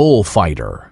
bullfighter.